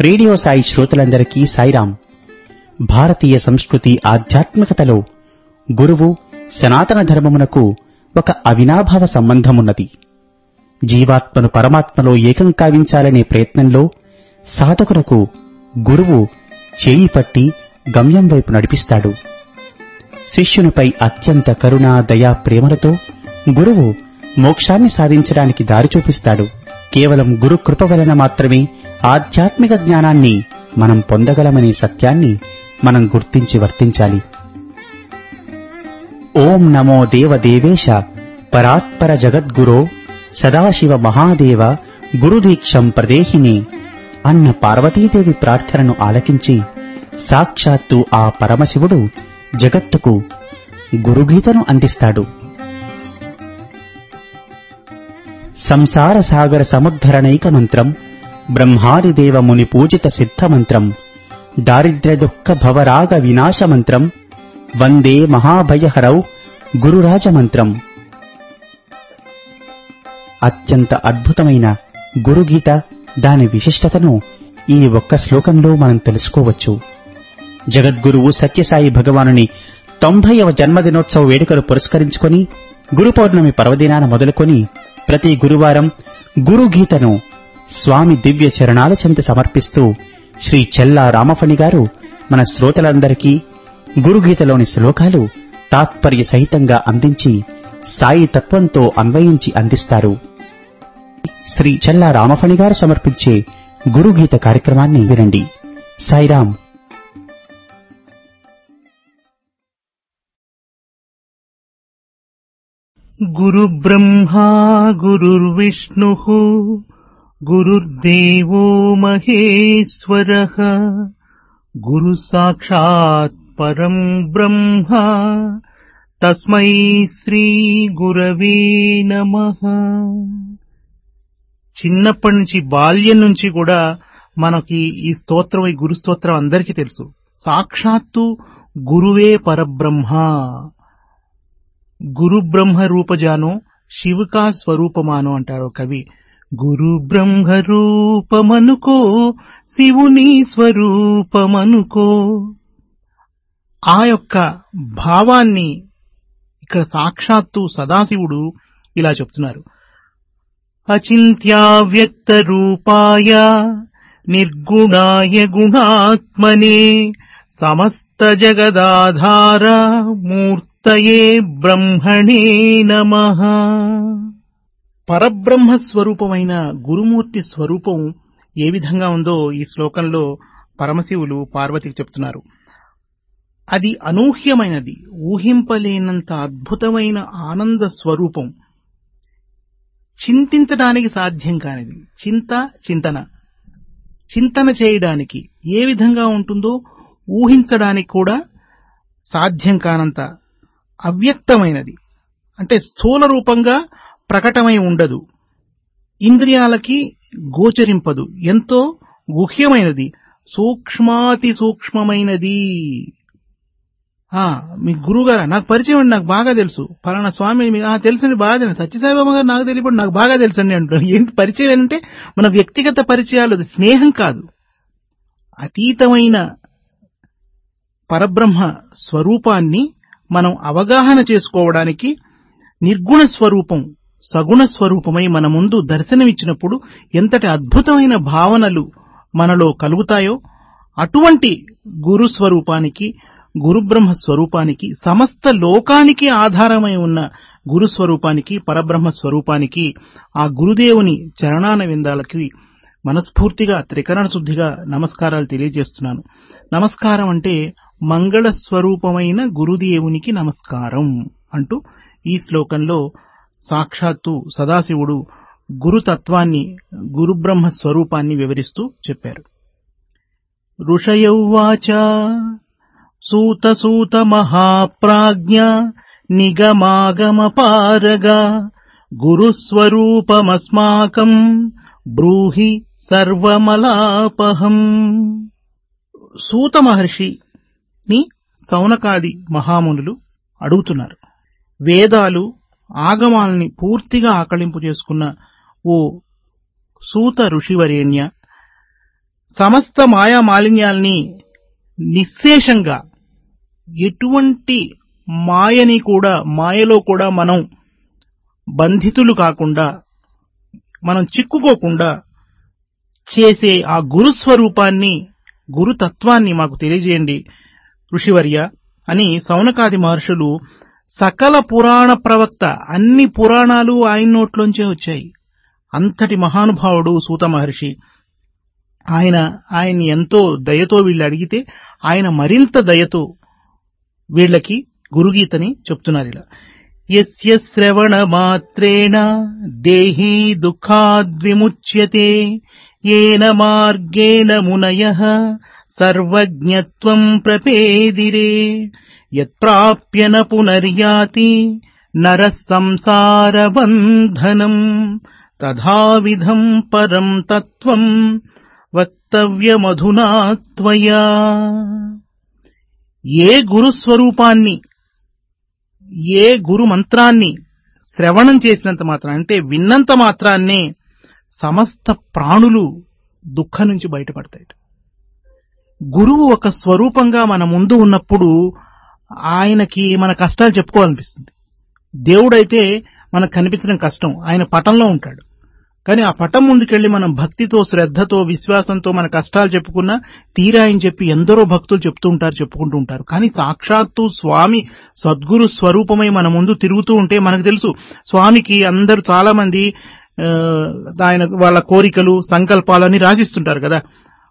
Radio Sai శ్రోతలందరికీ సాయిరాం భారతీయ సంస్కృతి ఆధ్యాత్మికతలో గురువు సనాతన ధర్మమునకు ఒక అవినాభావ సంబంధమున్నది. జీవాత్మను పరమాత్మలో ఏకం కావించాలనే ప్రయత్నంలో సాధకులకు గురువు చేయి పట్టి గమ్యం వైపు నడిపిస్తాడు. శిష్యునిపై అత్యంత కరుణ దయా ప్రేమలతో గురువు మోక్షాన్ని సాధించడానికి దారి చూపిస్తాడు. కేవలం గురు కృప వలన మాత్రమే ఆధ్యాత్మిక జ్ఞానాన్ని మనం పొందగలమనే సత్యాన్ని మనం గుర్తించి వర్తించాలి. ఓం నమో దేవదేవేశ పరాత్పర జగద్గురో సదాశివ మహాదేవ గురుదీక్షం ప్రదేహిని అన్న పార్వతీదేవి ప్రార్థనను ఆలకించి సాక్షాత్తు ఆ పరమశివుడు జగత్తుకు గురుగీతను అందిస్తాడు. సంసార సాగర సముద్ధరణైక మంత్రం బ్రహ్మాదిదేవ ముని పూజిత సిద్ధ మంత్రం దారిద్ర్య దుఃఖ భవరాగ వినాశ మంత్రం వందే మహాభయహరౌ గురురాజమంత్రం. అత్యంత అద్భుతమైన గురుగీత దాని విశిష్టతను ఈ ఒక్క శ్లోకంలో మనం తెలుసుకోవచ్చు. జగద్గురువు సత్యసాయి భగవానుని తొంభైవ జన్మదినోత్సవ వేడుకలు పురస్కరించుకొని గురు పౌర్ణమి పర్వదినాన మొదలుకొని ప్రతి గురువారం గురుగీతను స్వామి దివ్య చరణాల చెంత సమర్పిస్తూ శ్రీ చెల్లా రామఫణి గారు మన శ్రోతలందరికీ గురుగీతలోని శ్లోకాలు తాత్పర్య సహితంగా అందించి సాయి తత్వంతో అన్వయించి అందిస్తారు. శ్రీ చెల్లా రామఫణి గారు సమర్పించే గురుగీత కార్యక్రమాన్ని వినండి. సాయిరాం గురు బ్రహ్మా గురుర్విష్ణు गुरुर्देवो महेश्वरः गुरुसाक्षात् परम् ब्रह्म తస్మై శ్రీ గురవే నమః చిన్నప్పటి నుంచి బాల్యం నుంచి కూడా మనకి ఈ స్తోత్రం ఈ గురు స్తోత్రం అందరికీ తెలుసు సాక్షాత్తు గురువే పరబ్రహ్మ గురు బ్రహ్మ రూపజానో శివకా స్వరూపమానో అంటాడు కవి గురు బ్రహ్మ రూపమనుకో శివుని స్వరూపమనుకో. ఆ యొక్క భావాన్ని ఇక్కడ సాక్షాత్తు సదాశివుడు ఇలా చెప్తున్నారు. అచింత్యావ్యక్త రూపాయ నిర్గుణాయ గుణాత్మనే సమస్త జగదాధార మూర్తయే బ్రహ్మణే నమ. పరబ్రహ్మ స్వరూపమైన గురుమూర్తి స్వరూపం ఏ విధంగా ఉందో ఈ శ్లోకంలో పరమశివులు పార్వతికి చెప్తున్నారు. అది అనూహ్యమైనది ఊహింపలేనంత అద్భుతమైన ఆనంద స్వరూపం. చింతించడానికి సాధ్యం కానిది. చింత చింతన. చింతన చేయడానికి ఏ విధంగా ఉంటుందో ఊహించడానికి కూడా సాధ్యం కానంత అవ్యక్తమైనది. అంటే స్థూల రూపంగా ప్రకటమై ఉండదు. ఇంద్రియాలకి గోచరింపదు. ఎంతో గుహ్యమైనది. సూక్ష్మాతి సూక్ష్మమైనది. మీ గురుగారా నాకు పరిచయం అండి నాకు బాగా తెలుసు. పలానా స్వామి తెలుసండి బాగా తెలుసు. సత్యసాయిబాబా గారు నాకు తెలియదు నాకు బాగా తెలుసండి అంటారు ఏంటి పరిచయం ఏంటంటే మన వ్యక్తిగత పరిచయాలు అది స్నేహం కాదు. అతీతమైన పరబ్రహ్మ స్వరూపాన్ని మనం అవగాహన చేసుకోవడానికి నిర్గుణ స్వరూపం సగుణ స్వరూపమై మన ముందు దర్శనమిచ్చినప్పుడు ఎంతటి అద్భుతమైన భావనలు మనలో కలుగుతాయో అటువంటి గురు స్వరూపానికి గురుబ్రహ్మ స్వరూపానికి సమస్త లోకానికి ఆధారమై ఉన్న గురు స్వరూపానికి పరబ్రహ్మ స్వరూపానికి ఆ గురుదేవుని చరణాన విందాలకి మనస్ఫూర్తిగా త్రికరణ శుద్ధిగా నమస్కారాలు తెలియజేస్తున్నాను. నమస్కారం అంటే మంగళ స్వరూపమైన గురుదేవునికి నమస్కారం అంటూ ఈ శ్లోకంలో సాక్షాత్తు సదాశివుడు గురుతత్వాన్ని గురుబ్రహ్మ స్వరూపాన్ని వివరిస్తూ చెప్పారు. ఋషయౌవాచ సూత సూత మహాప్రాజ్ఞ నిగమాగమపారగా గురుస్వరూపమస్మాకం బ్రూహి సర్వమలాపహం. సూత మహర్షిని సౌనకాది మహామునులు అడుగుతున్నారు. వేదాలు ఆగమాల్ని పూర్తిగా ఆకళింపు చేసుకున్న ఓ సూత ఋషివరేణ్య సమస్త మాయా మాలిన్యాల్ని నిశ్శేషంగా ఎటువంటి మాయని కూడా మాయలో కూడా మనం బంధితులు కాకుండా మనం చిక్కుకోకుండా చేసే ఆ గురుస్వరూపాన్ని గురుతత్వాన్ని మాకు తెలియజేయండి ఋషివర్య అని సౌనకాది మహర్షులు సకల పురాణ ప్రవక్త అన్ని పురాణాలు ఆయన నోట్లోంచే వచ్చాయి. అంతటి మహానుభావుడు సూత మహర్షి. ఆయన ఆయన్ని ఎంతో దయతో వీళ్ళు అడిగితే ఆయన మరింత దయతో వీళ్ళకి గురుగీతని చెప్తున్నారు ఇలా. యస్య శ్రవణ మాత్రేణ దేహీ దుఃఖాద్విముచ్యతే ఏన మార్గేణ మునయ సర్వజ్ఞత్వం ప్రపేదిరే. యత్ప్రాప్య న పునర్యాతి నర సంసారబంధనం తథావిధం పరం తత్వం వక్తవ్యమధునా త్వయా. ఏ గురుస్వరూపాన్ని ఏ గురు మంత్రాన్ని శ్రవణం చేసినంత మాత్రం అంటే విన్నంత మాత్రాన్నే సమస్త ప్రాణులు దుఃఖం నుంచి బయటపడతాయి గురువు ఒక స్వరూపంగా మన ముందు ఉన్నప్పుడు ఆయనకి మన కష్టాలు చెప్పుకోవాలనిపిస్తుంది. దేవుడైతే మనకు కనిపించడం కష్టం. ఆయన పటంలో ఉంటాడు. కానీ ఆ పటం ముందుకెళ్ళి మనం భక్తితో శ్రద్ధతో విశ్వాసంతో మన కష్టాలు చెప్పుకున్నా తీరా అని చెప్పి ఎందరో భక్తులు చెప్తూ ఉంటారు చెప్పుకుంటూ ఉంటారు. కానీ సాక్షాత్తు స్వామి సద్గురు స్వరూపమై మన ముందు తిరుగుతూ ఉంటే మనకు తెలుసు స్వామికి అందరూ చాలా మంది ఆయన వాళ్ళ కోరికలు సంకల్పాలని రాసిస్తుంటారు కదా.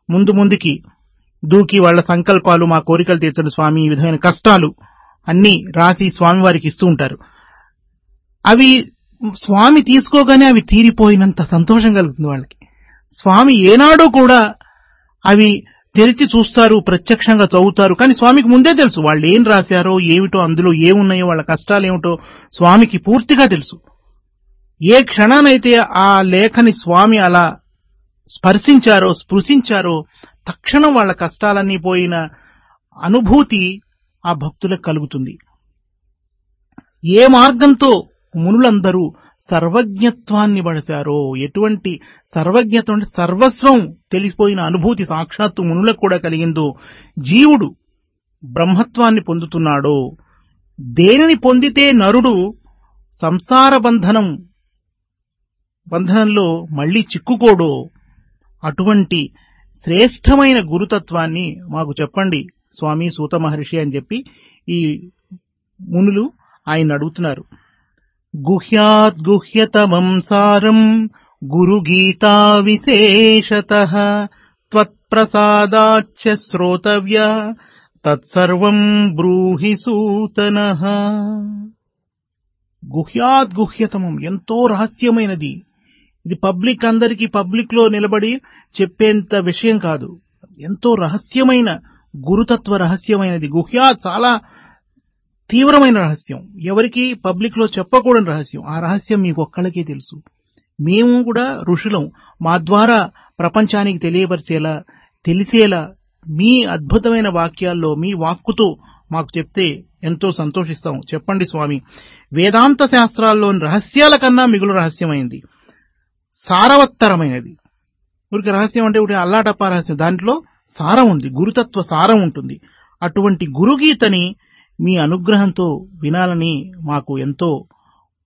ముందు ముందుకి దూకి వాళ్ళ సంకల్పాలు మా కోరికలు తీర్చండి స్వామి ఈ విధమైన కష్టాలు అన్ని రాసి స్వామి వారికి ఇస్తూ ఉంటారు. అవి స్వామి తీసుకోగానే అవి తీరిపోయినంత సంతోషం కలుగుతుంది వాళ్ళకి. స్వామి ఏనాడో కూడా అవి తెరిచి చూస్తారు ప్రత్యక్షంగా చదువుతారు కానీ స్వామికి ముందే తెలుసు వాళ్ళు ఏం రాశారో ఏమిటో అందులో ఏమున్నాయో వాళ్ళ కష్టాలు ఏమిటో స్వామికి పూర్తిగా తెలుసు. ఏ క్షణానైతే ఆ లేఖని స్వామి అలా స్పర్శించారో స్పృశించారో తక్షణం వాళ్ళ కష్టాలన్నీ పోయిన అనుభూతి ఆ భక్తులకు కలుగుతుంది. ఏ మార్గంతో మునులందరూ సర్వజ్ఞత్వాన్ని పడశారో ఎటువంటి సర్వజ్ఞత్వం అంటే సర్వస్వం తెలిసిపోయిన అనుభూతి సాక్షాత్తు మునులకు కూడా కలిగిందో జీవుడు బ్రహ్మత్వాన్ని పొందుతున్నాడో దేనిని పొందితే నరుడు సంసార బంధనం బంధనంలో మళ్ళీ చిక్కుకోడో అటువంటి శ్రేష్టమైన గురుతత్వాన్ని మాకు చెప్పండి స్వామి సూత మహర్షి అని చెప్పి ఈ మునులు ఆయన అడుగుతున్నారు. గుహ్యాత్ గుహ్యతమం సారం గురు గీతా విశేషత త్వత్ప్రసాదాచ్చ శ్రోతవ్య తత్సర్వం బ్రూహి సూతన. గుహ్యాత్ గుహ్యతమం ఎంతో రహస్యమైనది. ఇది పబ్లిక్ అందరికీ పబ్లిక్లో నిలబడి చెప్పేంత విషయం కాదు. ఎంతో రహస్యమైన గురుతత్వ రహస్యమైనది. గుహ్యా చాలా తీవ్రమైన రహస్యం. ఎవరికి పబ్లిక్లో చెప్పకూడని రహస్యం. ఆ రహస్యం మీకు ఒక్కళ్ళకే తెలుసు. మేము కూడా ఋషులం. మా ద్వారా ప్రపంచానికి తెలియపరిచేలా తెలిసేలా మీ అద్భుతమైన వాక్యాల్లో మీ వాక్కుతో మాకు చెప్తే ఎంతో సంతోషిస్తాం. చెప్పండి స్వామి. వేదాంత శాస్త్రాల్లోని రహస్యాల కన్నా మిగులు రహస్యమైంది. సారవత్తరమైనది. ఊరికి రహస్యం అంటే ఒకటి అల్లాటప్ప రహస్యం. దాంట్లో సారం ఉంది గురుతత్వ సారం ఉంటుంది. అటువంటి గురుగీతని మీ అనుగ్రహంతో వినాలని మాకు ఎంతో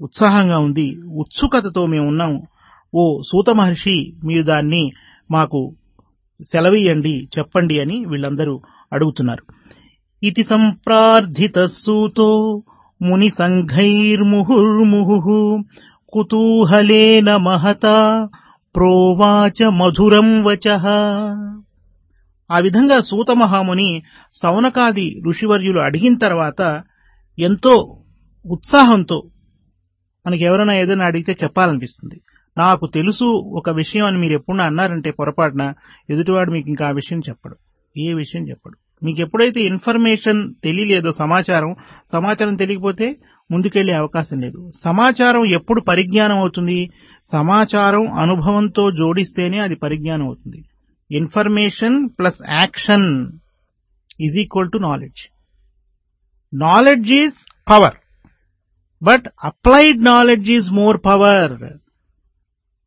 ఉత్సాహంగా ఉంది. ఉత్సుకతతో మేము ఉన్నాము ఓ సూత మహర్షి మీరు దాన్ని మాకు సెలవీయండి చెప్పండి అని వీళ్ళందరూ అడుగుతున్నారు. ఇది సంప్రార్థిత సూతో ముని సంఘైర్ముహుర్ముహు కుతూహలేన మహత ప్రోవాచ మధురం వచః. ఆ విధంగా సూత మహాముని సౌనకాది ఋషివర్యులు అడిగిన తర్వాత ఎంతో ఉత్సాహంతో మనకి ఎవరైనా ఏదైనా అడిగితే చెప్పాలనిపిస్తుంది. నాకు తెలుసు ఒక విషయం అని మీరు ఎప్పుడన్నా అన్నారంటే పొరపాటున ఎదుటివాడు మీకు ఇంకా ఆ విషయం చెప్పడు. ఏ విషయం చెప్పడు. మీకు ఎప్పుడైతే ఇన్ఫర్మేషన్ తెలియలేదో సమాచారం సమాచారం తెలియకపోతే ముందుకెళ్ళే అవకాశం లేదు. సమాచారం ఎప్పుడు పరిజ్ఞానం అవుతుంది? సమాచారం అనుభవంతో జోడిస్తేనే అది పరిజ్ఞానం అవుతుంది. Information plus action is equal to knowledge. Knowledge is power. But applied knowledge is more power.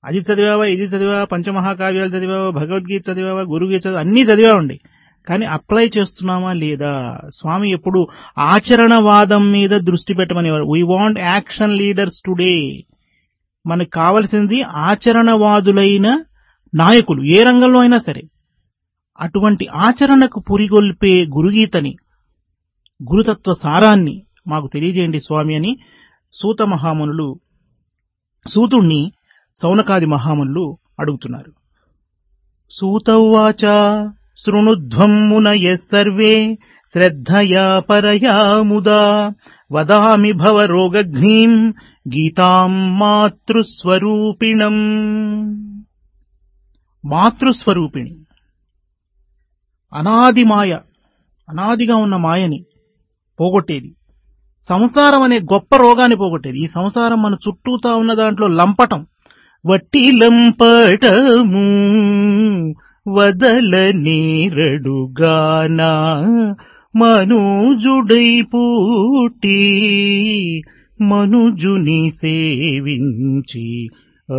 అది చదివావా ఇది చదివావా పంచమహాకావ్యాలు చదివావా భగవద్గీత చదివావా గురుగీత చదివా అన్నీ చదివామండి కానీ అప్లై చేస్తున్నామా లేదా? స్వామి ఎప్పుడు ఆచరణవాదం మీద దృష్టి పెట్టమనేవారు. We want action leaders today మనకు కావలసింది ఆచరణవాదులైన నాయకులు. ఏ రంగంలో అయినా సరే. అటువంటి ఆచరణకు పురిగొల్పే గురుగీతని గురుతత్వ సారాన్ని మాకు తెలియజేయండి స్వామి అని సూత మహామునులు సూతుణ్ణి సౌనకాది మహామునులు అడుగుతున్నారు. సూతవాచ శృణుధ్వం మునయ సర్వే. శ్రద్ధయా పరయా ముదా. వదామి భవ గీతాం మాతృస్వరూపిణం. మాతృస్వరూపిణి. అనాది మాయ అనాదిగా ఉన్న మాయని పోగొట్టేది. సంసారం అనే గొప్ప రోగాన్ని పోగొట్టేది. ఈ సంసారం మన చుట్టూతా ఉన్న దాంట్లో లంపటం. వట్టి లంపటము వదల నీరడుగానా మనుజుడై పూటి మనుజుని సేవించి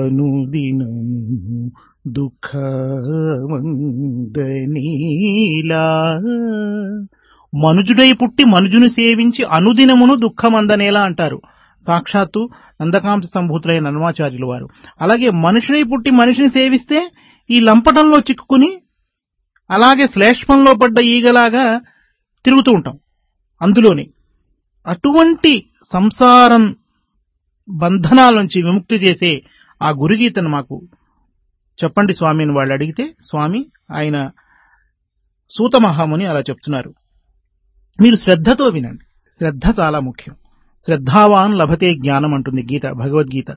అనుదినము దుఃఖమందనీలా. మనుజుడై పుట్టి మనుజును సేవించి అనుదినమును దుఃఖమందనేలా అంటారు. సాక్షాత్తు నందకాంశ సంభూతులైన నన్మాచార్యులు వారు. అలాగే మనుషుడై పుట్టి మనిషిని సేవిస్తే ఈ లంపటంలో చిక్కుకుని అలాగే శ్లేష్మంలో పడ్డ ఈగలాగా తిరుగుతూ ఉంటాం. అందులోనే అటువంటి సంసారం బంధనాల నుంచి విముక్తి చేసే ఆ గురుగీతను మాకు చెప్పండి స్వామి అని వాళ్ళు అడిగితే స్వామి ఆయన సూత మహాముని అలా చెప్తున్నారు. మీరు శ్రద్ధతో వినండి. శ్రద్ధ చాలా ముఖ్యం. శ్రద్ధావాన్ లభతే జ్ఞానం అంటుంది గీత భగవద్గీత.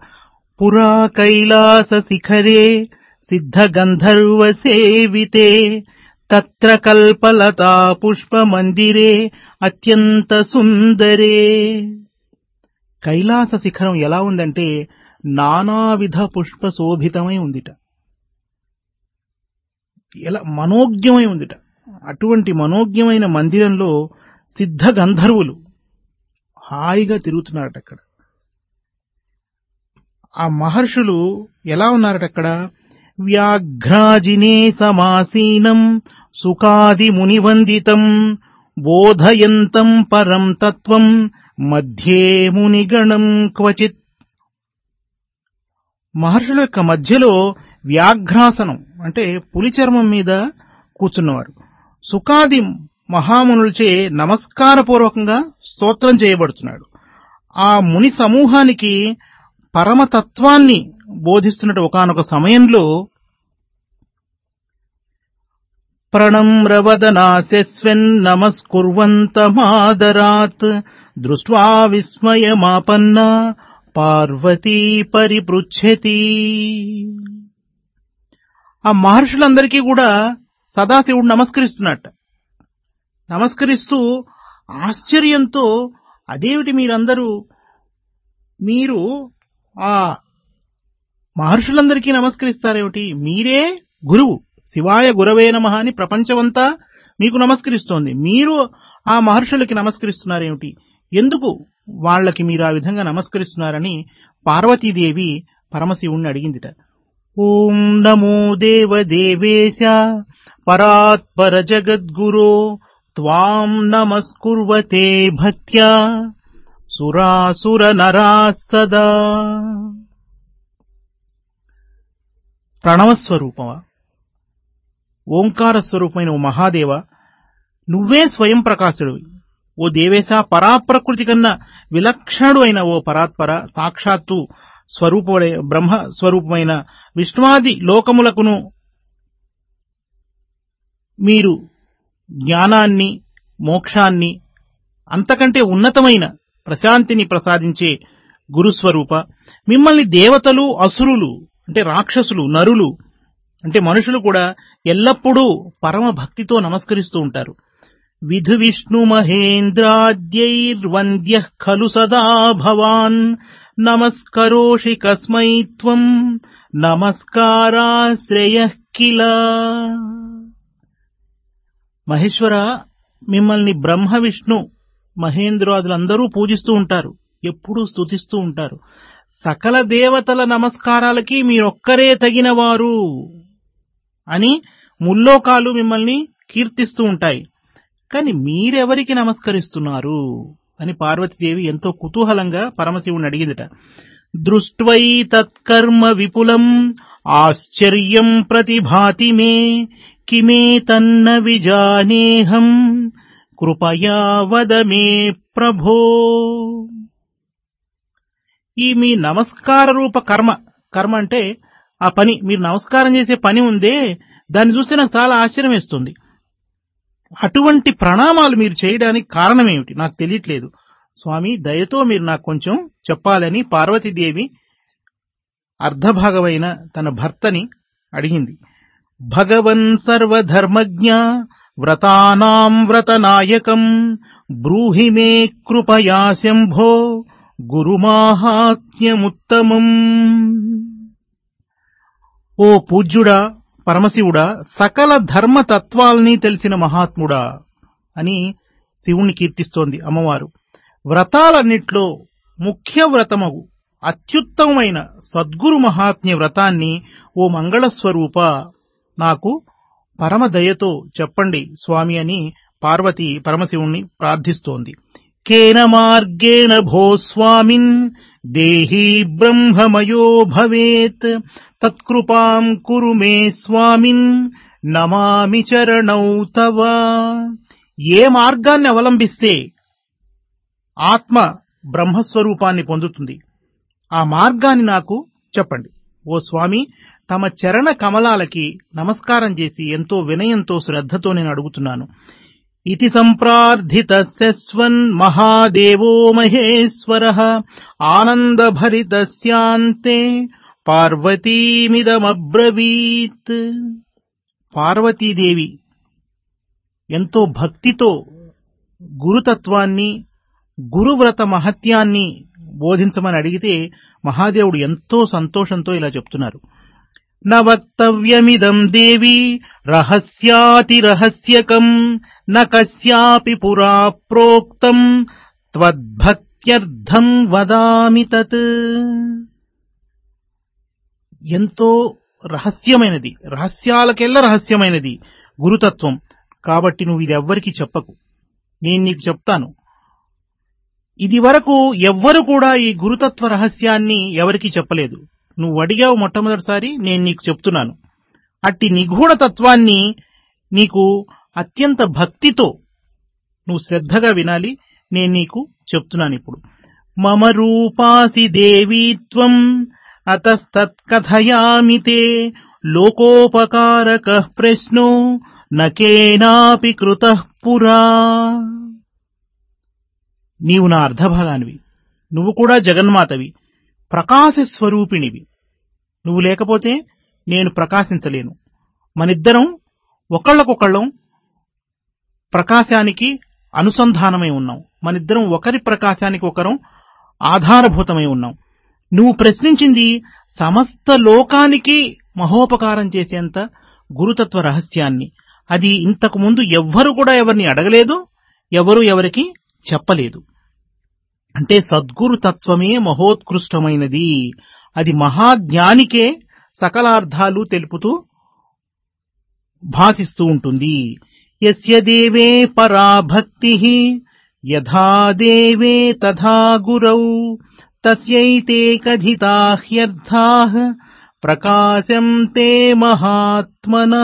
పురా కైలాస శిఖరే సిద్ధ గంధర్వ సేవితే తత్ర కల్పలతా పుష్ప మందిరే అత్యంత సుందరే కైలాస శిఖరం ఎలా ఉందంటే నానావిధ పుష్ప శోభితమై ఉందిట. ఎలా మనోజ్ఞమై ఉందిట. అటువంటి మనోజ్ఞమైన మందిరంలో సిద్ధ గంధర్వులు హాయిగా తిరుగుతున్నారట అక్కడ. ఆ మహర్షులు ఎలా ఉన్నారట అక్కడ? వ్యాఘ్రాజినే సమాసీనం సుఖాది మునివందితం బోధయంతం పరం తత్వం మధ్యే మునిగణం క్వచిత్. మహర్షుల యొక్క మధ్యలో వ్యాఘ్రాసనం అంటే పులి చర్మం మీద కూర్చున్నవారు. సుఖాది మహామునులచే నమస్కారపూర్వకంగా స్తోత్రం చేయబడుతున్నాడు. ఆ ముని సమూహానికి పరమతత్వాన్ని బోధిస్తున్నట్టు ఒకనొక సమయంలో ప్రణమ్రవదనాశస్వెన్ నమస్కుర్వంతమాదరాత్ దృష్ట్వా విస్మయమాపన్న పార్వతీ పరిపృచ్ఛతి. ఆ మహర్షులందరికీ కూడా సదాశివుడు నమస్కరిస్తున్నట్ట. నమస్కరిస్తూ ఆశ్చర్యంతో అదేమిటి మీరందరూ? మీరు ఆ మహర్షులందరికీ నమస్కరిస్తారేమిటి? మీరే గురువు. శివాయ గురవే నమ అని ప్రపంచమంతా మీకు నమస్కరిస్తోంది. మీరు ఆ మహర్షులకి నమస్కరిస్తున్నారేమిటి? ఎందుకు వాళ్ళకి మీరు ఆ విధంగా నమస్కరిస్తున్నారని పార్వతీదేవి పరమశివుణ్ణి అడిగిందిట. ఓం నమో దేవ దేవేశ పరాత్పర జగద్గురో త్వాం నమస్కుర్వతే భక్త్యా సురాసుర నరా సదా ప్రణవస్వరూపమా? ఓంకార స్వరూపమైన ఓ మహాదేవ నువ్వే స్వయం ప్రకాశుడు ఓ దేవేశ పరాప్రకృతి కన్నా విలక్షణుడు అయిన ఓ పరాత్పర సాక్షాత్తు స్వరూపడే బ్రహ్మ స్వరూపమైన విష్ణువాది లోకములకును మీరు జ్ఞానాన్ని మోక్షాన్ని అంతకంటే ఉన్నతమైన ప్రశాంతిని ప్రసాదించే గురుస్వరూప మిమ్మల్ని దేవతలు అసురులు అంటే రాక్షసులు నరులు అంటే మనుషులు కూడా ఎల్లప్పుడూ పరమ భక్తితో నమస్కరిస్తూ ఉంటారు. విధు విష్ణు మహేంద్రాద్యైర్వంద్య ఖలు సదా భవాన్. నమస్కరోషి కస్మై త్వం. నమస్కారాశ్రయ కిల. మహేశ్వర మిమ్మల్ని బ్రహ్మ విష్ణు మహేంద్రాదులందరూ పూజిస్తూ ఉంటారు. ఎప్పుడూ స్తుతిస్తూ ఉంటారు. సకల దేవతల నమస్కారాలకి మీరొక్కరే తగినవారు అని ముల్లోకాలు మిమ్మల్ని కీర్తిస్తూ ఉంటాయి. కానీ మీరెవరికి నమస్కరిస్తున్నారు? అని పార్వతీదేవి ఎంతో కుతూహలంగా పరమశివుని అడిగిందట. దృష్ట్వై తత్కర్మ విపులం ఆశ్చర్యం ప్రతిభాతి మే కిమే తన్న విజానేహం కృపయా వద మే ప్రభో ఈ మీ నమస్కార రూప కర్మ. కర్మ అంటే ఆ పని. మీరు నమస్కారం చేసే పని ఉందే దాన్ని చూస్తే నాకు చాలా ఆశ్చర్యం వేస్తుంది అటువంటి ప్రణామాలు మీరు చేయడానికి కారణం ఏమిటి నాకు తెలియట్లేదు. స్వామి దయతో మీరు నాకు కొంచెం చెప్పాలని పార్వతీదేవి అర్ధభాగమైన తన భర్తని అడిగింది. భగవన్ సర్వధర్మజ్ఞ వ్రతానాం వ్రతనాయకం బ్రూహి మే కృపయా శంభో గురుమాహాత్మ్యముత్తమం. ఓ పూజ్యుడా పరమశివుడా సకల ధర్మ తత్వాల్ని తెలిసిన మహాత్ముడా అని శివుణ్ణి కీర్తిస్తోంది అమ్మవారు. వ్రతాలన్నిట్లో ముఖ్య వ్రతమగు అత్యుత్తమమైన సద్గురు మహాత్మ్య వ్రతాన్ని ఓ మంగళస్వరూప నాకు పరమదయతో చెప్పండి స్వామి అని పార్వతి పరమశివుణ్ణి ప్రార్థిస్తోంది. కేన మార్గేణ భో స్వామిన్ దేహీ బ్రహ్మమయో భవేత్ తత్కృపాం కురు మే స్వామిన్ నమామి చరణౌ తవ. ఏ మార్గాన్ని అవలంబిస్తే ఆత్మ బ్రహ్మస్వరూపాన్ని పొందుతుంది. ఆ మార్గాన్ని నాకు చెప్పండి. ఓ స్వామి తమ చరణ కమలాలకి నమస్కారం చేసి ఎంతో వినయంతో శ్రద్ధతో నేను అడుగుతున్నాను. ఇతి సంప్రార్థితస్వన్ మహాదేవో మహేశ్వర ఆనందభరితస్యాంతే పార్వతీమిదమబ్రవీత్ పార్వతీదేవి ఎంతో భక్తితో గురుతత్వాన్ని గురువ్రత మహత్యాన్ని బోధించమని అడిగితే మహాదేవుడు ఎంతో సంతోషంతో ఇలా చెప్తున్నారు. న వక్తవ్యమిదం దేవి రహస్యాతి రహస్యకం న కస్యాపి పురా ప్రోక్తం త్వద్భక్త్యర్థం వదామి తత్. ఎంతో రహస్యమైనది రహస్యాలకెల్ల రహస్యమైనది గురుతత్వం. కాబట్టి నువ్వు ఇది ఎవ్వరికీ చెప్పకు. నేను నీకు చెప్తాను. ఇది వరకు ఎవ్వరు కూడా ఈ గురుతత్వ రహస్యాన్ని ఎవరికీ చెప్పలేదు. నువ్వు అడిగావు మొట్టమొదటిసారి నేను నీకు చెప్తున్నాను. అట్టి నిగూఢ తత్వాన్ని నీకు అత్యంత భక్తితో నువ్వు శ్రద్ధగా వినాలి నేను నీకు చెప్తున్నాను ఇప్పుడు. మమ రూపాసి దేవీత్వం అతస్తత్కథయామి తే లోకోపకారక ప్రశ్నో నకేనాపి కృత పురా. నీవు నా అర్ధభాగానివి. నువ్వు కూడా జగన్మాతవి. ప్రకాశ స్వరూపిణివి నువ్వు లేకపోతే నేను ప్రకాశించలేను. మనిద్దరం ఒకళ్ళకొకళ్ళం ప్రకాశానికి అనుసంధానమై ఉన్నాం. మనిద్దరం ఒకరి ప్రకాశానికి ఒకరం ఆధారభూతమై ఉన్నాం. నువ్వు ప్రశ్నించింది సమస్త లోకానికి మహోపకారం చేసేంత గురుతత్వ రహస్యాన్ని. అది ఇంతకు ముందు ఎవ్వరు కూడా ఎవరిని అడగలేదు ఎవరు ఎవరికి చెప్పలేదు. అంటే సద్గురు తత్వమే మహోత్కృష్టమైనది. అది మహాజ్ఞానికే సకలార్థాలు తెలుపుతూ భాసిస్తూ ఉంటుంది. యస్య దేవే పరా భక్తి యథా దేవే తథా గురౌ తస్యైతే కథితా హ్యర్థా ప్రకాశం తే మహాత్మన.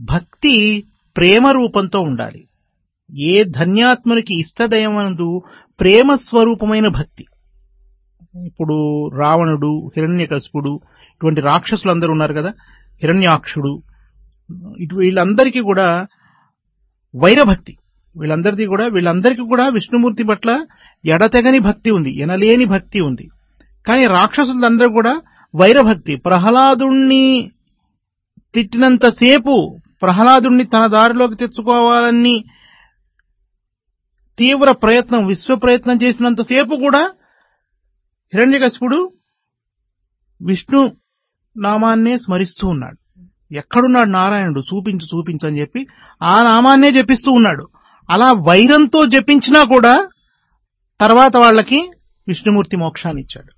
భక్తి ప్రేమ రూపంతో ఉండాలి. ఏ ధన్యాత్మునికి ఇష్టదయమందు ప్రేమ స్వరూపమైన భక్తి. ఇప్పుడు రావణుడు హిరణ్యకశిపుడు ఇటువంటి రాక్షసులు అందరూ ఉన్నారు కదా హిరణ్యాక్షుడు ఇటు వీళ్ళందరికీ కూడా వైరభక్తి. వీళ్ళందరిది కూడా వీళ్ళందరికీ కూడా విష్ణుమూర్తి పట్ల ఎడతెగని భక్తి ఉంది ఎనలేని భక్తి ఉంది. కానీ రాక్షసులందరూ కూడా వైరభక్తి. ప్రహ్లాదుణ్ణి తిట్టినంతసేపు ప్రహ్లాదుణ్ణి తన దారిలోకి తెచ్చుకోవాలని తీవ్ర ప్రయత్నం విశ్వ ప్రయత్నం చేసినంతసేపు కూడా హిరణ్యకశిపుడు విష్ణు నామాన్నే స్మరిస్తూ ఉన్నాడు. ఎక్కడున్నాడు నారాయణుడు? చూపించు చూపించు అని చెప్పి ఆ నామాన్నే జపిస్తూ ఉన్నాడు. అలా వైరంతో జపించినా కూడా తర్వాత వాళ్ళకి విష్ణుమూర్తి మోక్షాన్ని ఇచ్చాడు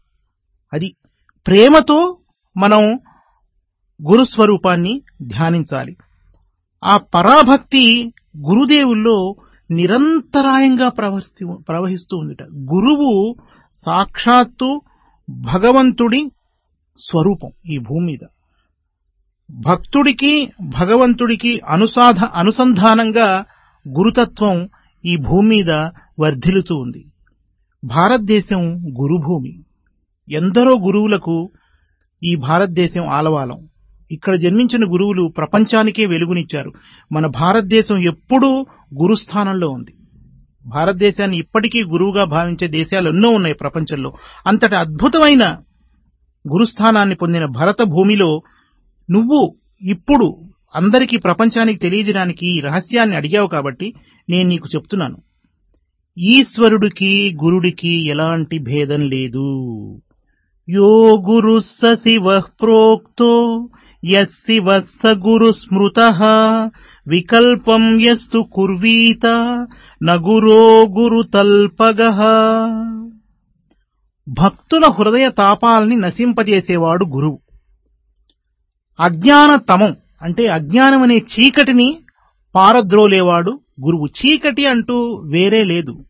అది ప్రేమతో మనం గురుస్వరూపాన్ని ధ్యానించాలి. ఆ పరాభక్తి గురుదేవుల్లో నిరంతరాయంగా ప్రవహిస్తూ ప్రవహిస్తూ ఉందిట. గురువు సాక్షాత్తు భగవంతుడి స్వరూపం ఈ భూమి మీద భక్తుడికి భగవంతుడికి అనుసాధ అనుసంధానంగా గురుతత్వం ఈ భూమి మీద వర్ధిల్లుతూ ఉంది. భారతదేశం గురుభూమి. ఎందరో గురువులకు ఈ భారతదేశం ఆలవాలం. ఇక్కడ జన్మించిన గురువులు ప్రపంచానికే వెలుగునిచ్చారు. మన భారతదేశం ఎప్పుడూ గురుస్థానంలో ఉంది. భారతదేశాన్ని ఇప్పటికీ గురువుగా భావించే దేశాలు ఎన్నో ఉన్నాయి ప్రపంచంలో. అంతటి అద్భుతమైన గురుస్థానాన్ని పొందిన భరత భూమిలో నువ్వు ఇప్పుడు అందరికీ ప్రపంచానికి తెలియజేయడానికి ఈ రహస్యాన్ని అడిగావు కాబట్టి నేను నీకు చెప్తున్నాను. ఈశ్వరుడికి గురుడికి ఎలాంటి భేదం లేదు. యో గురు స శివ ప్రోక్తో యశివ స గురు స్మృత వికల్పం యస్తు కుర్వీత నగురో గురు తల్పగ. భక్తుల హృదయ తాపాలని నశింపజేసేవాడు గురువు. అజ్ఞాన తమం అంటే అజ్ఞానం అనే చీకటిని పారద్రోలేవాడు గురువు. చీకటి అంటూ వేరే లేదు.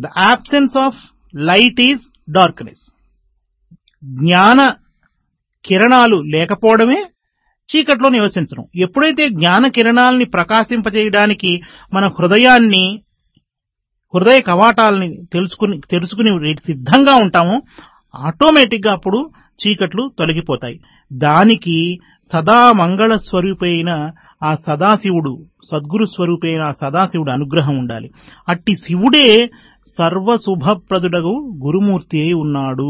The absence of light is darkness జ్ఞాన కిరణాలు లేకపోవడమే చీకట్లో నివసించడం. ఎప్పుడైతే జ్ఞాన కిరణాలని ప్రకాశింపజేయడానికి మన హృదయాన్ని హృదయ కవాటాలని తెలుసుకుని తెలుసుకుని సిద్ధంగా ఉంటామో ఆటోమేటిక్గా అప్పుడు చీకట్లు తొలగిపోతాయి. దానికి సదా మంగళ స్వరూపైన ఆ సదాశివుడు సద్గురు స్వరూపైన ఆ సదాశివుడు అనుగ్రహం ఉండాలి. అట్టి శివుడే సర్వశుభప్రదుడగు గురుమూర్తి అయి ఉన్నాడు.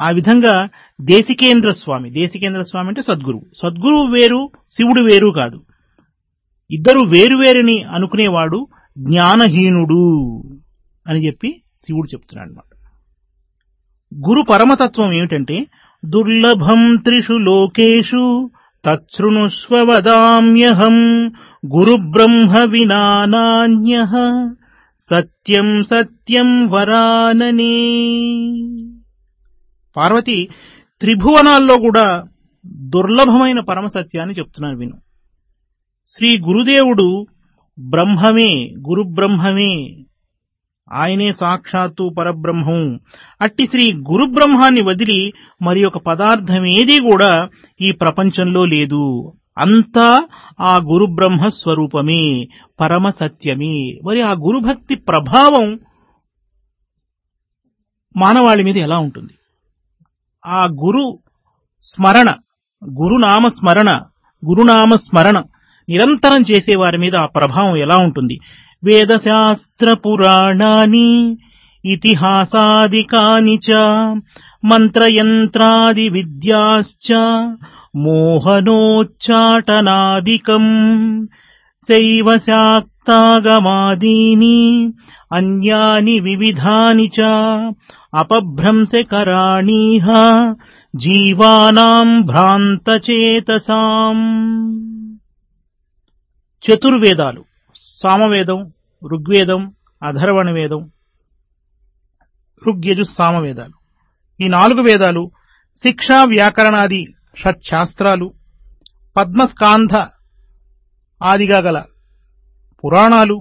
ఆ విధంగా దేశికేంద్ర స్వామి దేశికేంద్ర స్వామి అంటే సద్గురువు సద్గురువు వేరు శివుడు వేరు కాదు. ఇద్దరు వేరువేరుని అనుకునేవాడు జ్ఞానహీనుడు అని చెప్పి శివుడు చెప్తున్నాడు అనమాట గురు పరమతత్వం ఏమిటంటే దుర్లభం త్రిషు లోకేషు తృణుస్వ వదామ్యహం గురు బ్రహ్మ వినానాన్య సత్యం సత్యం వరాననే. పార్వతి త్రిభువనాల్లో కూడా దుర్లభమైన పరమ సత్యాన్ని చెప్తున్నాను విను. శ్రీ గురుదేవుడు బ్రహ్మమే గురు బ్రహ్మమే ఆయనే సాక్షాత్తు పరబ్రహ్మం. అట్టి శ్రీ గురు బ్రహ్మాన్ని వదిలి మరి ఒక పదార్థం ఏది కూడా ఈ ప్రపంచంలో లేదు. అంతా ఆ గురు బ్రహ్మ స్వరూపమే పరమ సత్యమే. మరి ఆ గురుభక్తి ప్రభావం మానవాళి మీద ఎలా ఉంటుంది? ఆ గురు స్మరణ గురునామ స్మరణ గురునామ స్మరణ నిరంతరం చేసే వారి మీద ఆ ప్రభావం ఎలా ఉంటుంది? వేదశాస్త్ర పురాణాని ఇతిహాసాదికాని చ మంత్రయంత్రాది విద్యాశ్చ మోహనోచ్చాటనాదికం శైవ శాక్తాగమాదీని అన్యాని వివిధాని చ అపభ్రంశకరాణీహ జీవానాం భ్రాంతచేతసాం. చతుర్వేదాలు. సామవేదం ఋగ్వేదం అధర్వణ వేదం ఋగ్యజు సామవేదాలు. ఈ నాలుగు వేదాలు శిక్షా వ్యాకరణాది షట్శాస్త్రాలు పద్మస్కాంధ ఆదిగా గల పురాణాలు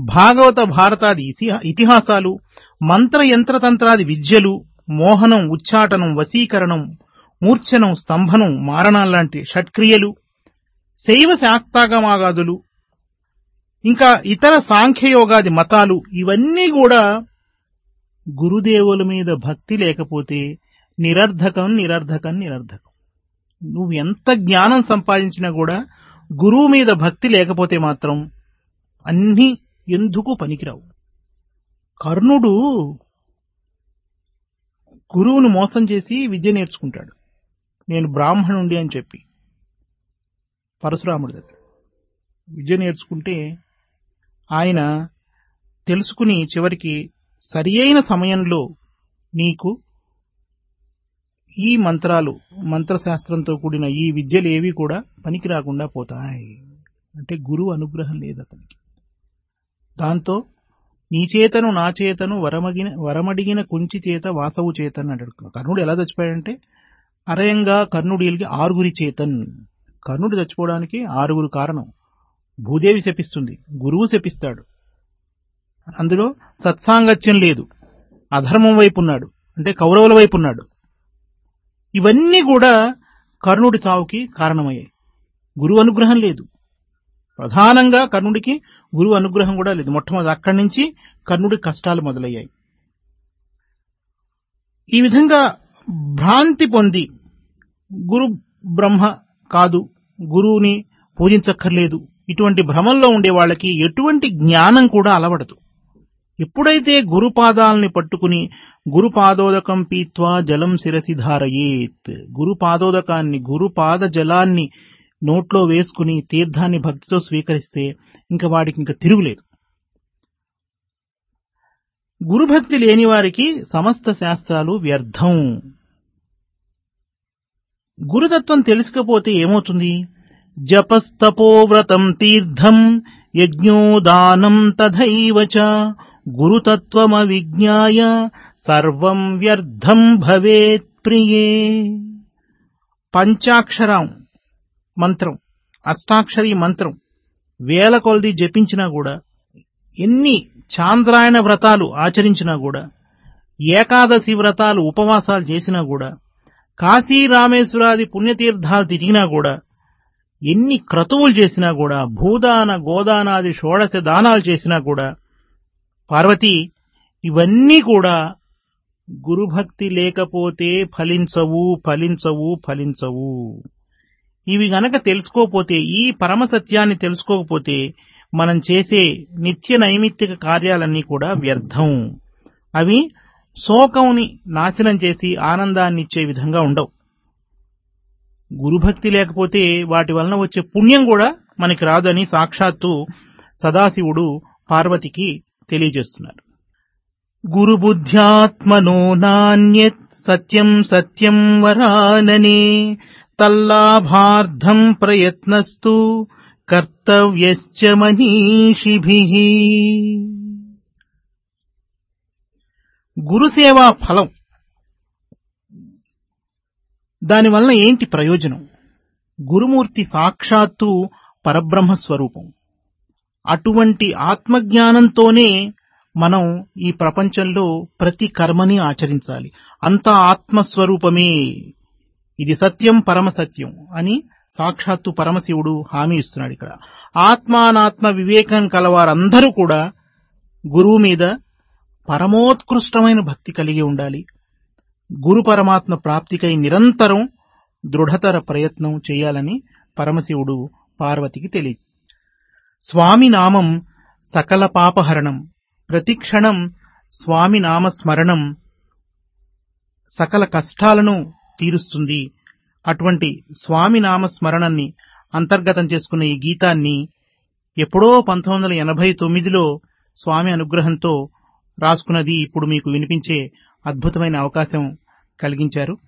భాగవత భారతాది ఇతిహా- ఇతిహాసాలు మంత్ర యంత్రతంత్రాది విద్యలు మోహనం ఉచ్చాటనం వశీకరణం మూర్ఛనం స్తంభనం మారణం లాంటి షట్క్రియలు శైవ శాక్తాగమాగాదులు ఇంకా ఇతర సాంఖ్యయోగాది మతాలు ఇవన్నీ కూడా గురుదేవుల మీద భక్తి లేకపోతే నిరర్ధకం నిరర్ధకం నిరర్ధకం. నువ్వు ఎంత జ్ఞానం సంపాదించినా కూడా గురువు మీద భక్తి లేకపోతే మాత్రం అన్నీ ఎందుకు పనికిరావు? కర్ణుడు గురువును మోసం చేసి విద్య నేర్చుకుంటాడు. నేను బ్రాహ్మణుండి అని చెప్పి. పరశురాముడి దగ్గర. విద్య నేర్చుకుంటే ఆయన తెలుసుకుని చివరికి సరి అయిన సమయంలో నీకు ఈ మంత్రాలు మంత్రశాస్త్రంతో కూడిన ఈ విద్యలు ఏవి కూడా పనికి రాకుండా పోతాయి. అంటే గురువు అనుగ్రహం లేదు అతనికి. దాంతో నీ చేతను నా చేతను వరమగిన వరమడిగిన కుంచి చేత వాసవు చేతన్ అంటాడు కర్ణుడు ఎలా చచ్చిపోయాడంటే అరయంగా కర్ణుడికి ఆరుగురి చేతన్. కర్ణుడు చచ్చిపోవడానికి ఆరుగురు కారణం. భూదేవి శపిస్తుంది. గురువు శపిస్తాడు. అందులో సత్సాంగత్యం లేదు. అధర్మం వైపు ఉన్నాడు అంటే కౌరవుల వైపు ఉన్నాడు ఇవన్నీ కూడా కర్ణుడి చావుకి కారణమయ్యాయి. గురువు అనుగ్రహం లేదు. ప్రధానంగా కర్ణుడికి గురువు అనుగ్రహం కూడా లేదు. మొట్టమొదటి అక్కడి నుంచి కర్ణుడి కష్టాలు మొదలయ్యాయి. ఈ విధంగా భ్రాంతి పొంది గురు బ్రహ్మ కాదు గురువుని పూజించక్కర్లేదు. ఇటువంటి భ్రమంలో ఉండే వాళ్ళకి ఎటువంటి జ్ఞానం కూడా అలవడదు. ఎప్పుడైతే గురుపాదాలని పట్టుకుని గురుపాదోదకం పీత్వా జలం శిరసి ధారయేత్ గురుపాదోదకాన్ని గురుపాద జలాన్ని నోట్లో వేసుకుని తీర్థాన్ని భక్తితో స్వీకరిస్తే ఇంకా వాడికి ఇంకా తిరుగులేదు. గురుభక్తి లేని వారికి సమస్త శాస్త్రాలు వ్యర్థం. గురుతత్వం తెలుసుకపోతే ఏమవుతుంది? జపస్తపోవ్రతం తీర్థం యజ్ఞోదానం తథైవచ గురుతత్వమవిజ్ఞాయ సర్వం వ్యర్థం భవేత్ ప్రియే. పంచాక్షరం మంత్రం అష్టాక్షరి మంత్రం వేల కొలది జపించినా కూడా ఎన్ని చాంద్రాయణ వ్రతాలు ఆచరించినా కూడా ఏకాదశి వ్రతాలు ఉపవాసాలు చేసినా కూడా కాశీ రామేశ్వరాది పుణ్యతీర్థాలు తిరిగినా కూడా ఎన్ని క్రతువులు చేసినా కూడా భూదాన గోదానాది షోడశ దానాలు చేసినా కూడా పార్వతి ఇవన్నీ కూడా గురుభక్తి లేకపోతే ఫలించవు ఫలించవు ఫలించవు. ఇవి గనక తెలుసుకోకపోతే ఈ పరమ సత్యాన్ని తెలుసుకోకపోతే మనం చేసే నిత్య నైమిత్తిక కార్యాలన్నీ కూడా వ్యర్థం. అవి శోకంని నాశనం చేసి ఆనందాన్నిచ్చే విధంగా ఉండవు. గురుభక్తి లేకపోతే వాటి వలన వచ్చే పుణ్యం కూడా మనకి రాదని సాక్షాత్తు సదాశివుడు పార్వతికి తెలియజేస్తున్నారు. గురుబుద్ధ్యాత్మనో నాణ్యత్ సత్యం సత్యం వరాననే తల్లాభార్థం ప్రయత్నస్తు కర్తవ్యశ్చ మనీషిభిః. గురుసేవా ఫలం. దానివల్ల ఏంటి ప్రయోజనం? గురుమూర్తి సాక్షాత్తు పరబ్రహ్మ స్వరూపం అటువంటి ఆత్మజ్ఞానంతోనే మనం ఈ ప్రపంచంలో ప్రతి కర్మని ఆచరించాలి. అంతా ఆత్మస్వరూపమే. ఇది సత్యం పరమ సత్యం అని సాక్షాత్తు పరమశివుడు హామీ ఇస్తున్నాడు ఇక్కడ. ఆత్మానాత్మ వివేకం కలవారందరూ కూడా గురువు మీద పరమోత్కృష్టమైన భక్తి కలిగి ఉండాలి. గురు పరమాత్మ ప్రాప్తికై నిరంతరం దృఢతర ప్రయత్నం చేయాలని పరమశివుడు పార్వతికి తెలియ స్వామి నామం సకల పాపహరణం ప్రతిక్షణం స్వామి నామ స్మరణం సకల కష్టాలను తీరుస్తుంది. అటువంటి స్వామి నామ స్మరణాన్ని అంతర్గతం చేసుకున్న ఈ గీతాన్ని ఎప్పుడో పంతొమ్మిది వందల ఎనభై తొమ్మిదిలో స్వామి అనుగ్రహంతో రాసుకున్నది ఇప్పుడు మీకు వినిపించే అద్భుతమైన అవకాశం కలిగించారు.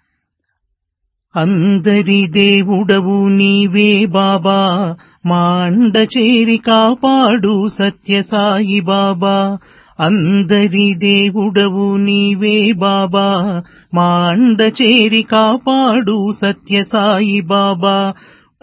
అందరి దేవుడవు నీవే బాబా మాండ చేరి కాపాడు సత్యసాయి బాబా. అందరి దేవుడవు నీవే బాబా మాండ చేరి కాపాడు సత్యసాయి బాబా.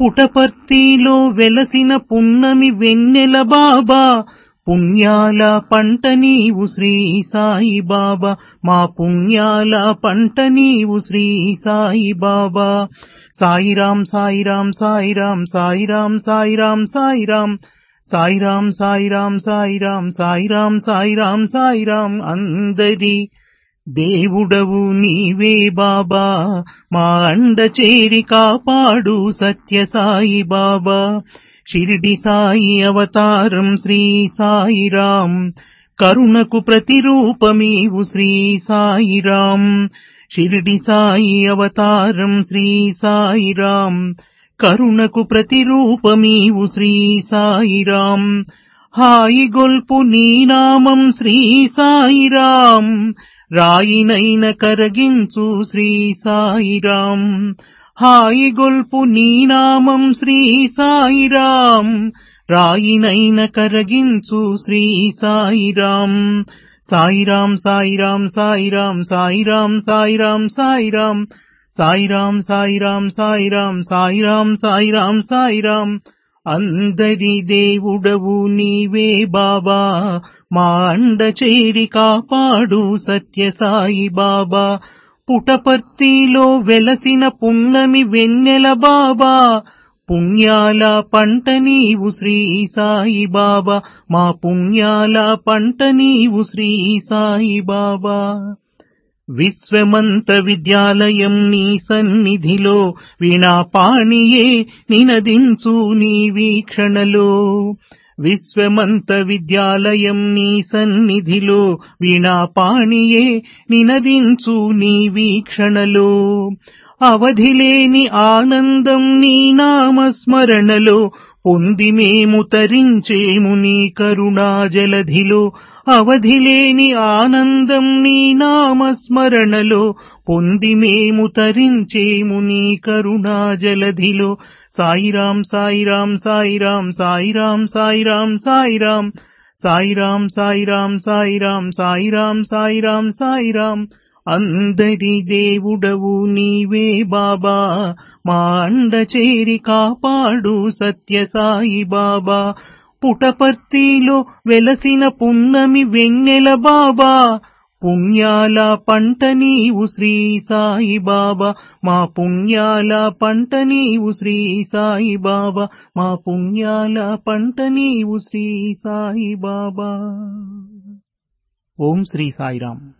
పుటపర్తిలో వెలసిన పున్నమి వెన్నెల బాబా పుణ్యాల పంట నీవు శ్రీ సాయి బాబా మా పుణ్యాల పంట నీవు శ్రీ సాయి బాబా సాయిరాం సాయిరాం సాయిరాం సాయిరాం సాయిరాం సాయిరాం. సాయిరాం సాయిరాం సాయిరాం సాయిరాం సాయిరాం సాయిరాం. అందరి దేవుడవు నీవే బాబా. మా అండ చేరి కాపాడు సత్య సాయి బాబా షిరిడి సాయి అవతారం శ్రీ సాయిరాం కరుణకు ప్రతిరూపమీవు శ్రీ సాయిరాం షిరిడి సాయి అవతారం శ్రీ సాయిరాం కరుణకు ప్రతిరూపమీవు శ్రీ సాయిరాం హాయి గొల్పు నీ నామం శ్రీ సాయిరాం రాయినైన కరగించు శ్రీ సాయిరాం హాయి గొల్పు నీ నామం శ్రీ సాయిరాం రాయినైన కరగించు శ్రీ సాయిరాం సాయిరాం సాయిరాం సాయిరాం సాయిరాం సాయిరాం సాయిరాం సాయిరాం సాయిరాం సాయిరాం సాయిరాం సాయిరాం సాయిరాం అందరి దేవుడవు నీవే బాబా. మా అండ చేరి కాపాడు సత్య సాయి బాబా. పుటపర్తిలో వెలసిన పున్నమి వెన్నెల బాబా పుణ్యాల పంట నీవు శ్రీ సాయి బాబా మా పుణ్యాల పంట నీవు శ్రీ సాయి బాబా. విశ్వమంత విద్యాలయం నీ సన్నిధిలో వీణాపాణియే నినదించు నీ వీక్షణలో. విశ్వమంత విద్యాలయం నీ సన్నిధిలో వీణాపాణియే నినదించు నీ వీక్షణలో. అవధిలేని ఆనందం నీ నామస్మరణలో పొంది మేము తరించేము నీ కరుణాజలధిలో. అవధిలేని ఆనందం నీ నామస్మరణలో పొంది మేము తరించేము నీ కరుణాజలధిలో. సాయిరాం సాయిరాం సాయిరాం సాయిరాం సాయిరాం సాయిరాం సాయిరాం సాయిరాం సాయిరాం సాయిరాం సాయిరాం సాయిరాం అందరి దేవుడవు నీవే బాబా. మా అండ చేరి కాపాడు సత్య సాయి బాబా. పుటపర్తిలో వెలసిన పున్నమి వెన్నెల బాబా. పుణ్యాల పంట నీవు శ్రీ సాయిబాబా మా పుణ్యాల పంట నీవు శ్రీ సాయిబాబా మా పుణ్యాల పంట నీవు శ్రీ సాయిబాబా ఓం శ్రీ సాయిరామ్.